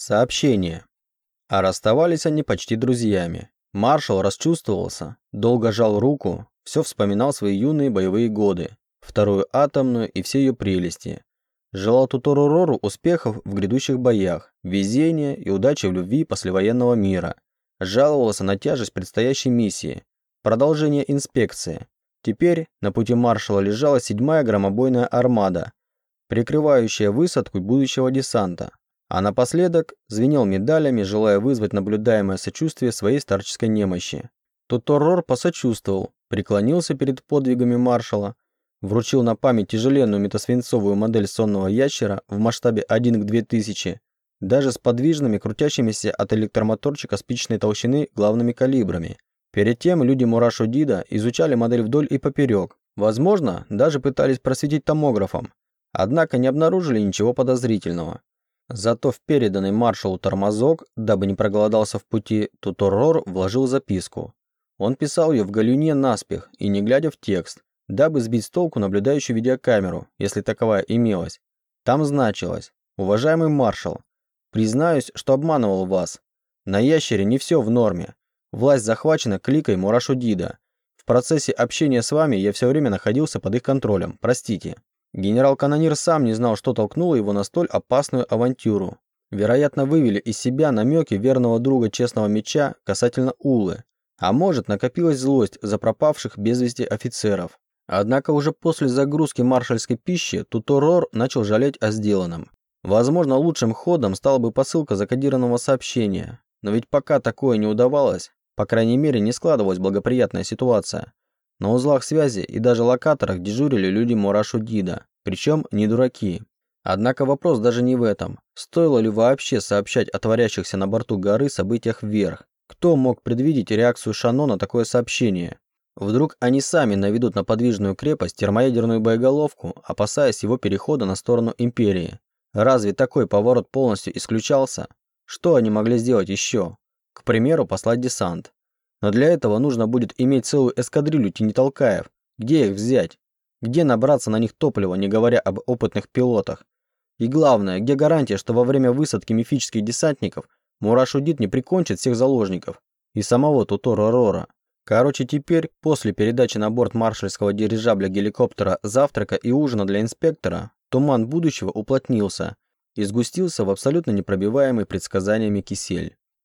Сообщение. А расставались они почти друзьями. Маршал расчувствовался, долго жал руку, все вспоминал свои юные боевые годы, вторую атомную и все ее прелести. Желал Тутору Рору успехов в грядущих боях, везения и удачи в любви послевоенного мира. Жаловался на тяжесть предстоящей миссии, продолжение инспекции. Теперь на пути маршала лежала седьмая громобойная армада, прикрывающая высадку будущего десанта. А напоследок звенел медалями, желая вызвать наблюдаемое сочувствие своей старческой немощи. Туторор посочувствовал, преклонился перед подвигами маршала, вручил на память тяжеленную метасвинцовую модель сонного ящера в масштабе 1 к 2000, даже с подвижными, крутящимися от электромоторчика спичной толщины главными калибрами. Перед тем люди Мурашу Дида изучали модель вдоль и поперек, возможно, даже пытались просветить томографом, однако не обнаружили ничего подозрительного. Зато в переданный маршалу тормозок, дабы не проголодался в пути, Туторор вложил записку. Он писал ее в галюне наспех и не глядя в текст, дабы сбить с толку наблюдающую видеокамеру, если таковая имелась. Там значилось «Уважаемый маршал, признаюсь, что обманывал вас. На ящере не все в норме. Власть захвачена кликой Мурашудида. В процессе общения с вами я все время находился под их контролем, простите». Генерал-канонир сам не знал, что толкнуло его на столь опасную авантюру. Вероятно, вывели из себя намеки верного друга честного меча касательно Улы. А может, накопилась злость за пропавших без вести офицеров. Однако уже после загрузки маршальской пищи Туторор начал жалеть о сделанном. Возможно, лучшим ходом стала бы посылка закодированного сообщения. Но ведь пока такое не удавалось, по крайней мере, не складывалась благоприятная ситуация. На узлах связи и даже локаторах дежурили люди Мурашу Дида, причем не дураки. Однако вопрос даже не в этом. Стоило ли вообще сообщать о творящихся на борту горы событиях вверх? Кто мог предвидеть реакцию Шано на такое сообщение? Вдруг они сами наведут на подвижную крепость термоядерную боеголовку, опасаясь его перехода на сторону Империи. Разве такой поворот полностью исключался? Что они могли сделать еще? К примеру, послать десант. Но для этого нужно будет иметь целую эскадрилью тенитолкаев. Где их взять? Где набраться на них топлива, не говоря об опытных пилотах? И главное, где гарантия, что во время высадки мифических десантников Мурашудит не прикончит всех заложников и самого Тутора Рора? Короче, теперь, после передачи на борт маршальского дирижабля геликоптера завтрака и ужина для инспектора, туман будущего уплотнился и сгустился в абсолютно непробиваемый предсказаниями кисель.